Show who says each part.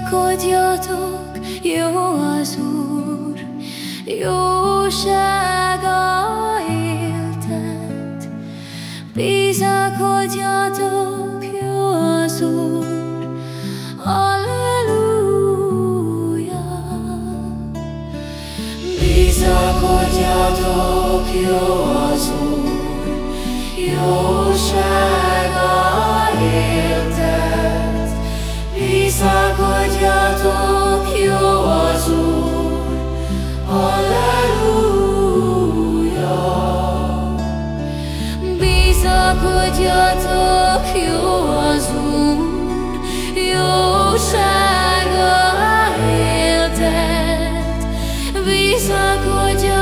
Speaker 1: Józkodjatok, jó az Úr, jósága éltet. Bizakodjatok, jó az Úr, Alleluja. Bizakodjatok, jó Bizakodjatok, jó az Úr, jósága éltet. Bizakodjatok,